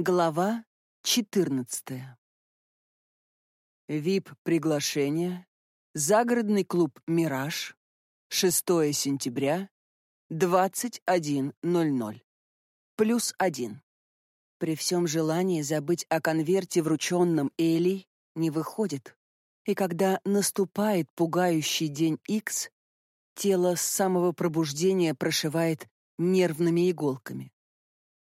Глава 14. ВИП-приглашение. Загородный клуб «Мираж». 6 сентября. 21.00. Плюс один. При всем желании забыть о конверте, врученном Элей, не выходит. И когда наступает пугающий день X, тело с самого пробуждения прошивает нервными иголками.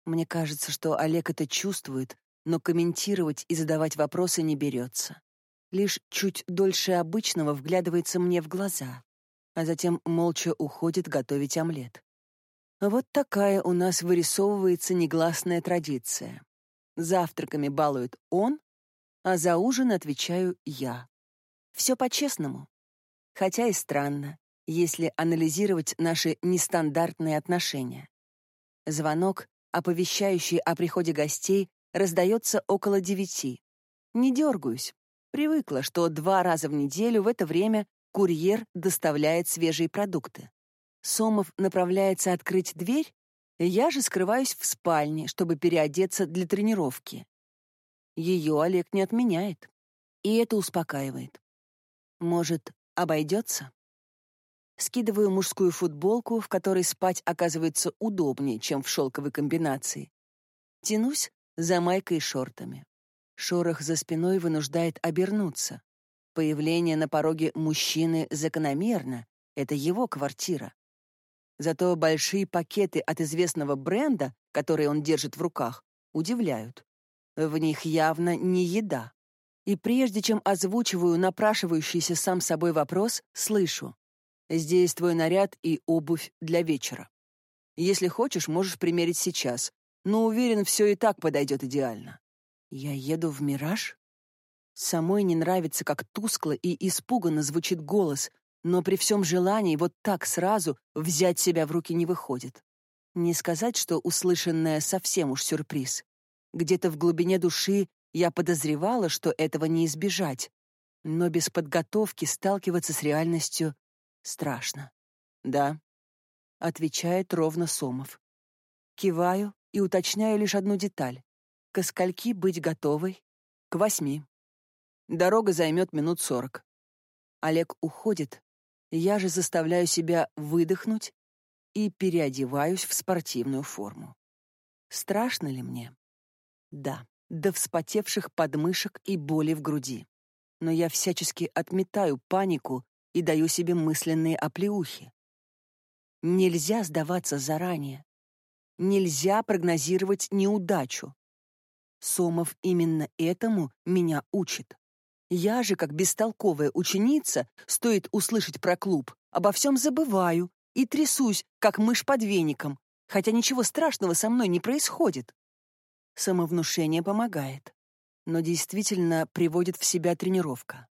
Мне кажется, что Олег это чувствует, но комментировать и задавать вопросы не берется. Лишь чуть дольше обычного вглядывается мне в глаза, а затем молча уходит готовить омлет. Вот такая у нас вырисовывается негласная традиция. Завтраками балует он, а за ужин отвечаю я. Все по-честному. Хотя и странно, если анализировать наши нестандартные отношения. Звонок оповещающий о приходе гостей, раздается около девяти. Не дергаюсь. Привыкла, что два раза в неделю в это время курьер доставляет свежие продукты. Сомов направляется открыть дверь, я же скрываюсь в спальне, чтобы переодеться для тренировки. Ее Олег не отменяет, и это успокаивает. Может, обойдется? Скидываю мужскую футболку, в которой спать оказывается удобнее, чем в шелковой комбинации. Тянусь за майкой и шортами. Шорох за спиной вынуждает обернуться. Появление на пороге мужчины закономерно. Это его квартира. Зато большие пакеты от известного бренда, которые он держит в руках, удивляют. В них явно не еда. И прежде чем озвучиваю напрашивающийся сам собой вопрос, слышу. Здесь твой наряд и обувь для вечера. Если хочешь, можешь примерить сейчас, но уверен, все и так подойдет идеально. Я еду в «Мираж»? Самой не нравится, как тускло и испуганно звучит голос, но при всем желании вот так сразу взять себя в руки не выходит. Не сказать, что услышанное совсем уж сюрприз. Где-то в глубине души я подозревала, что этого не избежать, но без подготовки сталкиваться с реальностью Страшно. Да, отвечает ровно Сомов. Киваю и уточняю лишь одну деталь. К скольки быть готовой? К восьми. Дорога займет минут сорок. Олег уходит, я же заставляю себя выдохнуть и переодеваюсь в спортивную форму. Страшно ли мне? Да, до вспотевших подмышек и боли в груди. Но я всячески отметаю панику и даю себе мысленные оплеухи. Нельзя сдаваться заранее. Нельзя прогнозировать неудачу. Сомов именно этому меня учит. Я же, как бестолковая ученица, стоит услышать про клуб, обо всем забываю и трясусь, как мышь под веником, хотя ничего страшного со мной не происходит. Самовнушение помогает, но действительно приводит в себя тренировка.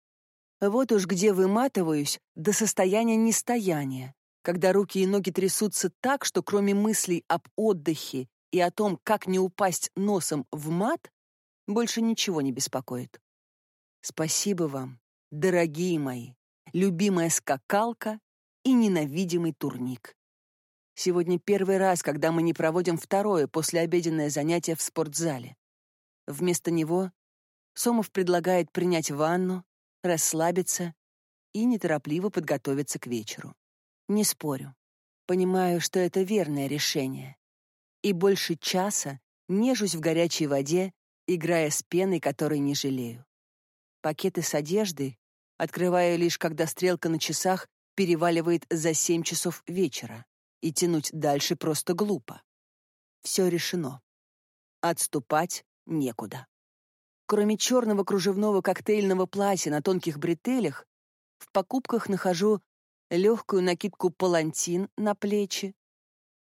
Вот уж где выматываюсь до состояния нестояния, когда руки и ноги трясутся так, что кроме мыслей об отдыхе и о том, как не упасть носом в мат, больше ничего не беспокоит. Спасибо вам, дорогие мои, любимая скакалка и ненавидимый турник. Сегодня первый раз, когда мы не проводим второе послеобеденное занятие в спортзале. Вместо него Сомов предлагает принять ванну, расслабиться и неторопливо подготовиться к вечеру. Не спорю. Понимаю, что это верное решение. И больше часа нежусь в горячей воде, играя с пеной, которой не жалею. Пакеты с одеждой открываю лишь, когда стрелка на часах переваливает за семь часов вечера, и тянуть дальше просто глупо. Все решено. Отступать некуда. Кроме черного кружевного коктейльного платья на тонких бретелях, в покупках нахожу легкую накидку палантин на плечи,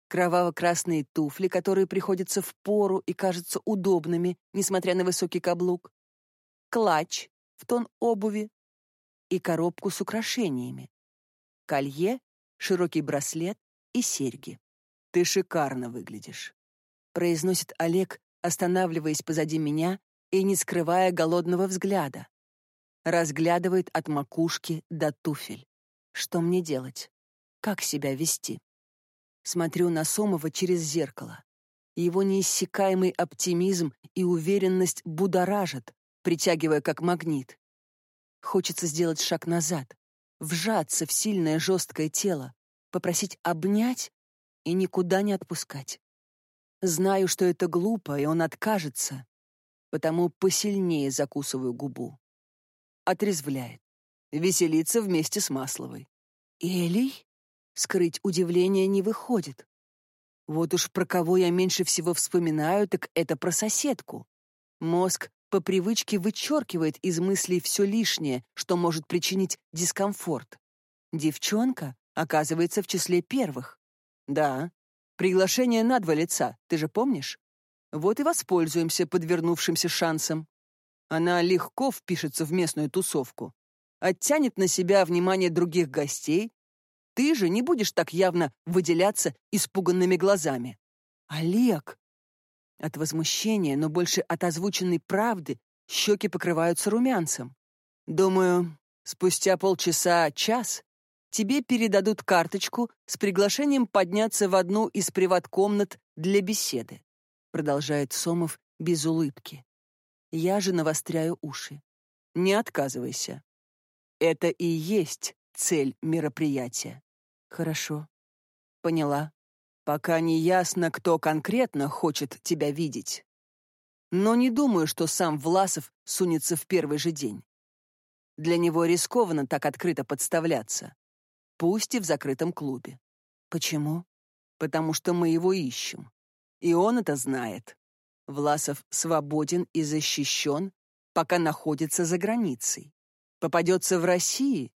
кроваво-красные туфли, которые приходятся в пору и кажутся удобными, несмотря на высокий каблук, клатч в тон обуви и коробку с украшениями, колье, широкий браслет и серьги. «Ты шикарно выглядишь», — произносит Олег, останавливаясь позади меня и не скрывая голодного взгляда. Разглядывает от макушки до туфель. Что мне делать? Как себя вести? Смотрю на Сомова через зеркало. Его неиссякаемый оптимизм и уверенность будоражат, притягивая как магнит. Хочется сделать шаг назад, вжаться в сильное жесткое тело, попросить обнять и никуда не отпускать. Знаю, что это глупо, и он откажется, потому посильнее закусываю губу. Отрезвляет. Веселится вместе с Масловой. Элей? Скрыть удивление не выходит. Вот уж про кого я меньше всего вспоминаю, так это про соседку. Мозг по привычке вычеркивает из мыслей все лишнее, что может причинить дискомфорт. Девчонка оказывается в числе первых. Да, приглашение на два лица, ты же помнишь? Вот и воспользуемся подвернувшимся шансом. Она легко впишется в местную тусовку, оттянет на себя внимание других гостей. Ты же не будешь так явно выделяться испуганными глазами. Олег! От возмущения, но больше от озвученной правды, щеки покрываются румянцем. Думаю, спустя полчаса-час тебе передадут карточку с приглашением подняться в одну из приват-комнат для беседы, продолжает Сомов без улыбки. Я же навостряю уши. Не отказывайся. Это и есть цель мероприятия. Хорошо. Поняла. Пока не ясно, кто конкретно хочет тебя видеть. Но не думаю, что сам Власов сунется в первый же день. Для него рискованно так открыто подставляться. Пусть и в закрытом клубе. Почему? Потому что мы его ищем. И он это знает. Власов свободен и защищен, пока находится за границей. Попадется в России,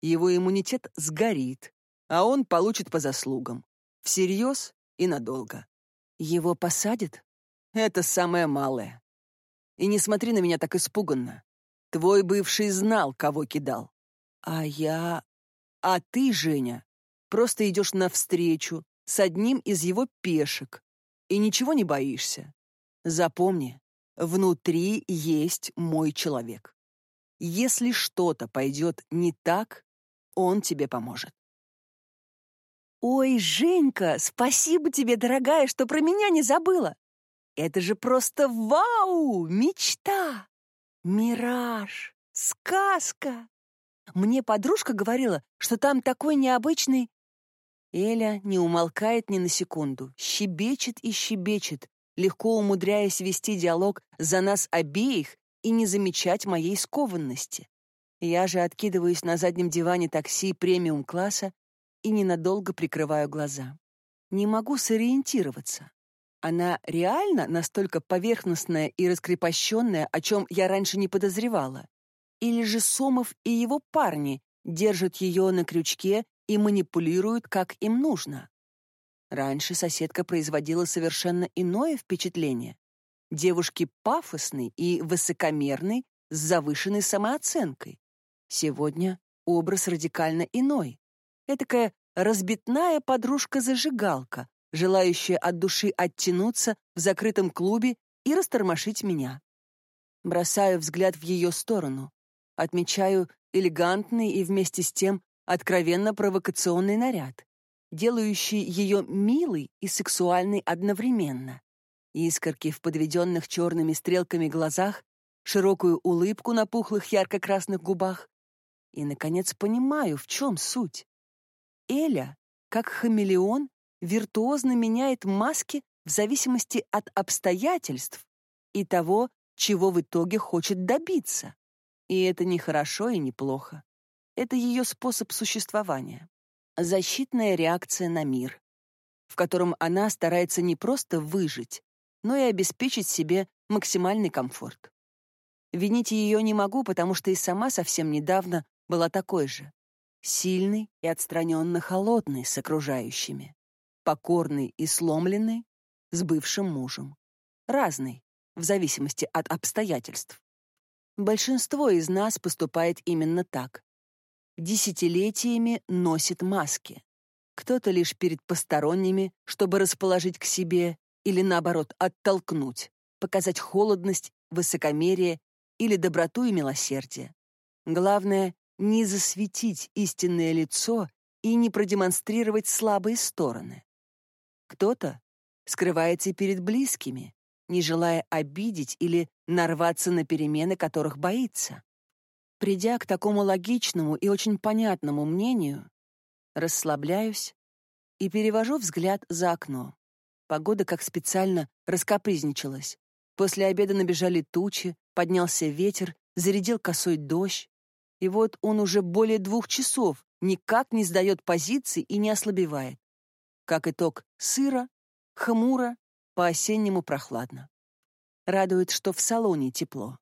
его иммунитет сгорит, а он получит по заслугам. Всерьез и надолго. Его посадят? Это самое малое. И не смотри на меня так испуганно. Твой бывший знал, кого кидал. А я... А ты, Женя, просто идешь навстречу с одним из его пешек и ничего не боишься. Запомни, внутри есть мой человек. Если что-то пойдет не так, он тебе поможет. Ой, Женька, спасибо тебе, дорогая, что про меня не забыла. Это же просто вау, мечта, мираж, сказка. Мне подружка говорила, что там такой необычный... Эля не умолкает ни на секунду, щебечет и щебечет, легко умудряясь вести диалог за нас обеих и не замечать моей скованности. Я же откидываюсь на заднем диване такси премиум-класса и ненадолго прикрываю глаза. Не могу сориентироваться. Она реально настолько поверхностная и раскрепощенная, о чем я раньше не подозревала? Или же Сомов и его парни держат ее на крючке и манипулируют, как им нужно? Раньше соседка производила совершенно иное впечатление девушки пафосной и высокомерной с завышенной самооценкой. Сегодня образ радикально иной. Этакая разбитная подружка-зажигалка, желающая от души оттянуться в закрытом клубе и растормошить меня. Бросаю взгляд в ее сторону, отмечаю элегантный и вместе с тем откровенно провокационный наряд, делающий ее милой и сексуальной одновременно искорки в подведенных черными стрелками глазах, широкую улыбку на пухлых ярко-красных губах. И, наконец, понимаю, в чем суть. Эля, как хамелеон, виртуозно меняет маски в зависимости от обстоятельств и того, чего в итоге хочет добиться. И это не хорошо и не плохо. Это ее способ существования. Защитная реакция на мир, в котором она старается не просто выжить, но и обеспечить себе максимальный комфорт. Винить ее не могу, потому что и сама совсем недавно была такой же. Сильный и отстраненно холодный с окружающими. Покорный и сломленный с бывшим мужем. Разный, в зависимости от обстоятельств. Большинство из нас поступает именно так. Десятилетиями носит маски. Кто-то лишь перед посторонними, чтобы расположить к себе, или, наоборот, оттолкнуть, показать холодность, высокомерие или доброту и милосердие. Главное — не засветить истинное лицо и не продемонстрировать слабые стороны. Кто-то скрывается перед близкими, не желая обидеть или нарваться на перемены, которых боится. Придя к такому логичному и очень понятному мнению, расслабляюсь и перевожу взгляд за окно. Погода как специально раскопризничалась. После обеда набежали тучи, поднялся ветер, зарядил косой дождь. И вот он уже более двух часов никак не сдает позиции и не ослабевает. Как итог, сыро, хмуро, по-осеннему прохладно. Радует, что в салоне тепло.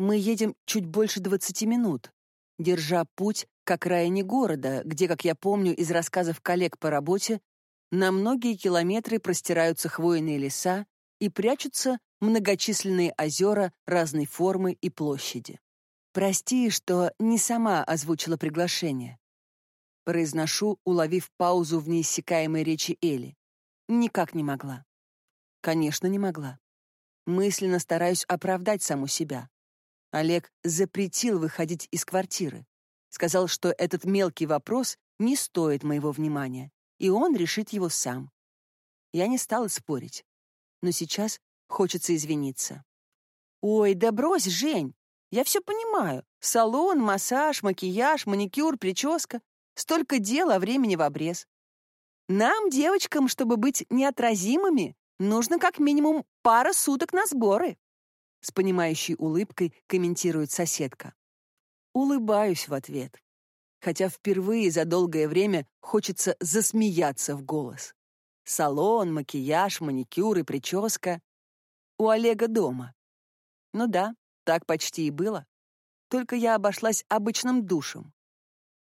Мы едем чуть больше 20 минут, держа путь к окраине города, где, как я помню из рассказов коллег по работе, на многие километры простираются хвойные леса и прячутся многочисленные озера разной формы и площади. Прости, что не сама озвучила приглашение. Произношу, уловив паузу в неиссякаемой речи Эли. Никак не могла. Конечно, не могла. Мысленно стараюсь оправдать саму себя. Олег запретил выходить из квартиры. Сказал, что этот мелкий вопрос не стоит моего внимания, и он решит его сам. Я не стала спорить, но сейчас хочется извиниться. «Ой, да брось, Жень! Я все понимаю. Салон, массаж, макияж, маникюр, прическа. Столько дел, а времени в обрез. Нам, девочкам, чтобы быть неотразимыми, нужно как минимум пара суток на сборы», с понимающей улыбкой комментирует соседка. Улыбаюсь в ответ хотя впервые за долгое время хочется засмеяться в голос. Салон, макияж, маникюр и прическа. У Олега дома. Ну да, так почти и было. Только я обошлась обычным душем.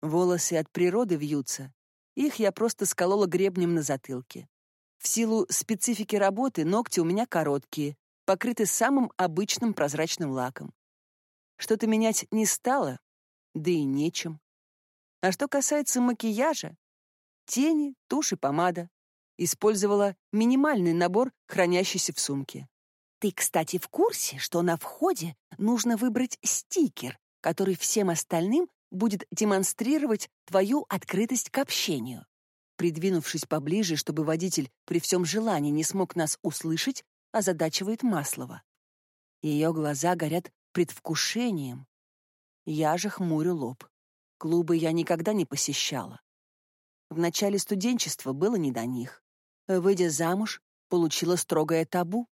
Волосы от природы вьются. Их я просто сколола гребнем на затылке. В силу специфики работы ногти у меня короткие, покрыты самым обычным прозрачным лаком. Что-то менять не стало, да и нечем. А что касается макияжа, тени, тушь и помада. Использовала минимальный набор, хранящийся в сумке. Ты, кстати, в курсе, что на входе нужно выбрать стикер, который всем остальным будет демонстрировать твою открытость к общению. Придвинувшись поближе, чтобы водитель при всем желании не смог нас услышать, озадачивает Маслова. Ее глаза горят предвкушением. Я же хмурю лоб. Клубы я никогда не посещала. В начале студенчества было не до них. Выйдя замуж, получила строгое табу.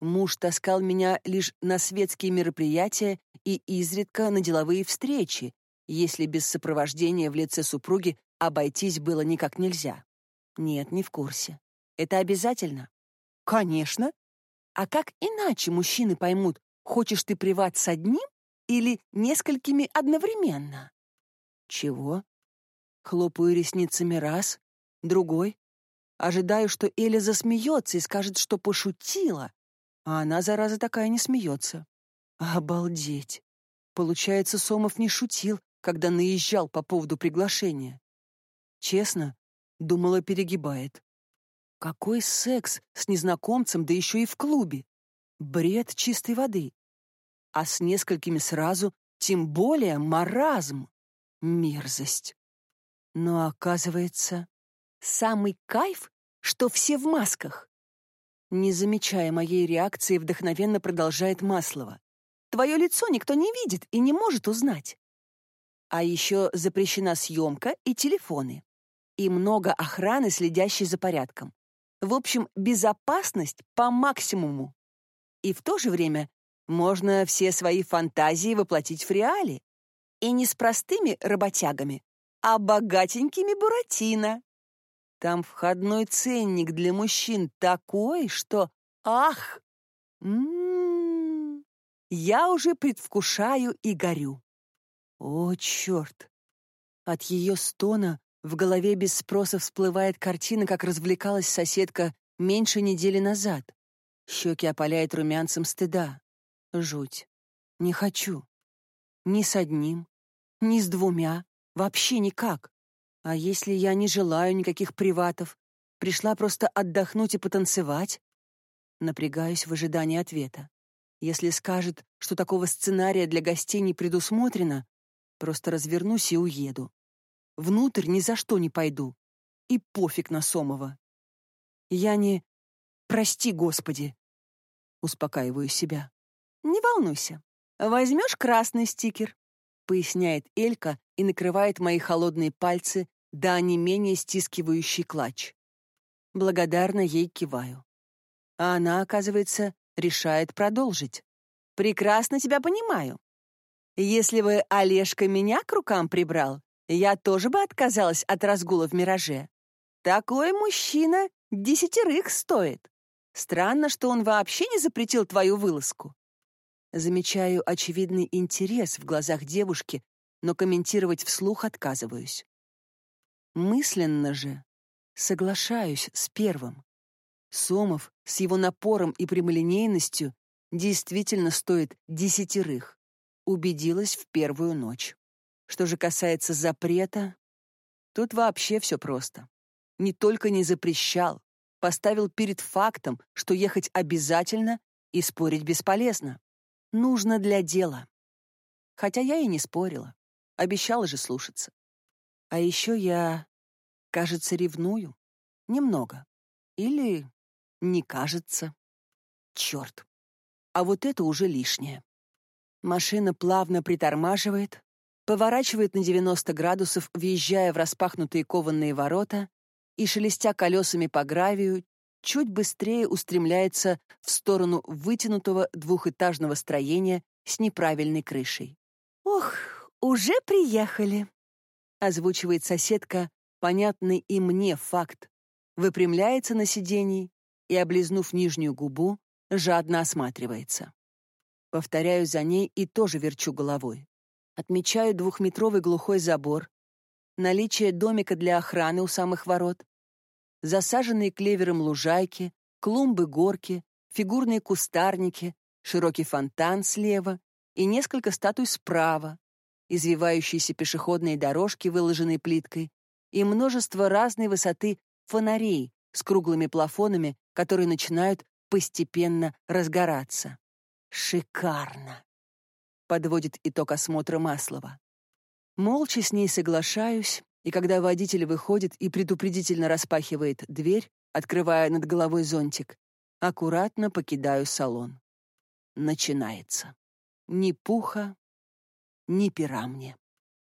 Муж таскал меня лишь на светские мероприятия и изредка на деловые встречи, если без сопровождения в лице супруги обойтись было никак нельзя. Нет, не в курсе. Это обязательно? Конечно. А как иначе мужчины поймут, хочешь ты приват с одним или несколькими одновременно? Чего? Хлопаю ресницами раз, другой. Ожидаю, что Эля засмеется и скажет, что пошутила, а она, зараза такая, не смеется. Обалдеть! Получается, Сомов не шутил, когда наезжал по поводу приглашения. Честно, думала, перегибает. Какой секс с незнакомцем, да еще и в клубе? Бред чистой воды. А с несколькими сразу, тем более маразм. Мерзость. Но оказывается, самый кайф, что все в масках. Не замечая моей реакции, вдохновенно продолжает Маслова. Твое лицо никто не видит и не может узнать. А еще запрещена съемка и телефоны. И много охраны, следящей за порядком. В общем, безопасность по максимуму. И в то же время можно все свои фантазии воплотить в реале. И не с простыми работягами, а богатенькими Буратино. Там входной ценник для мужчин такой, что... Ах! М -м -м, я уже предвкушаю и горю. О, черт! От ее стона в голове без спроса всплывает картина, как развлекалась соседка меньше недели назад. Щеки опаляет румянцем стыда. Жуть. Не хочу. Ни с одним, ни с двумя, вообще никак. А если я не желаю никаких приватов, пришла просто отдохнуть и потанцевать? Напрягаюсь в ожидании ответа. Если скажет, что такого сценария для гостей не предусмотрено, просто развернусь и уеду. Внутрь ни за что не пойду. И пофиг на Сомова. Я не... Прости, Господи. Успокаиваю себя. Не волнуйся. Возьмешь красный стикер, поясняет Элька и накрывает мои холодные пальцы до не менее стискивающий клатч. Благодарно ей киваю. А она, оказывается, решает продолжить. «Прекрасно тебя понимаю. Если бы Олежка меня к рукам прибрал, я тоже бы отказалась от разгула в «Мираже». Такой мужчина десятерых стоит. Странно, что он вообще не запретил твою вылазку. Замечаю очевидный интерес в глазах девушки, но комментировать вслух отказываюсь. Мысленно же соглашаюсь с первым. Сомов с его напором и прямолинейностью действительно стоит десятерых. Убедилась в первую ночь. Что же касается запрета, тут вообще все просто. Не только не запрещал, поставил перед фактом, что ехать обязательно и спорить бесполезно. Нужно для дела. Хотя я и не спорила. Обещала же слушаться. А еще я, кажется, ревную. Немного. Или не кажется. Черт. А вот это уже лишнее. Машина плавно притормаживает, поворачивает на 90 градусов, въезжая в распахнутые кованые ворота и, шелестя колесами по гравию, чуть быстрее устремляется в сторону вытянутого двухэтажного строения с неправильной крышей. «Ох, уже приехали!» — озвучивает соседка, понятный и мне факт, выпрямляется на сиденье и, облизнув нижнюю губу, жадно осматривается. Повторяю за ней и тоже верчу головой. Отмечаю двухметровый глухой забор, наличие домика для охраны у самых ворот, засаженные клевером лужайки, клумбы-горки, фигурные кустарники, широкий фонтан слева и несколько статуй справа, извивающиеся пешеходные дорожки, выложенные плиткой, и множество разной высоты фонарей с круглыми плафонами, которые начинают постепенно разгораться. Шикарно! Подводит итог осмотра Маслова. Молча с ней соглашаюсь, и когда водитель выходит и предупредительно распахивает дверь, открывая над головой зонтик, аккуратно покидаю салон. Начинается. Ни пуха, ни пера мне.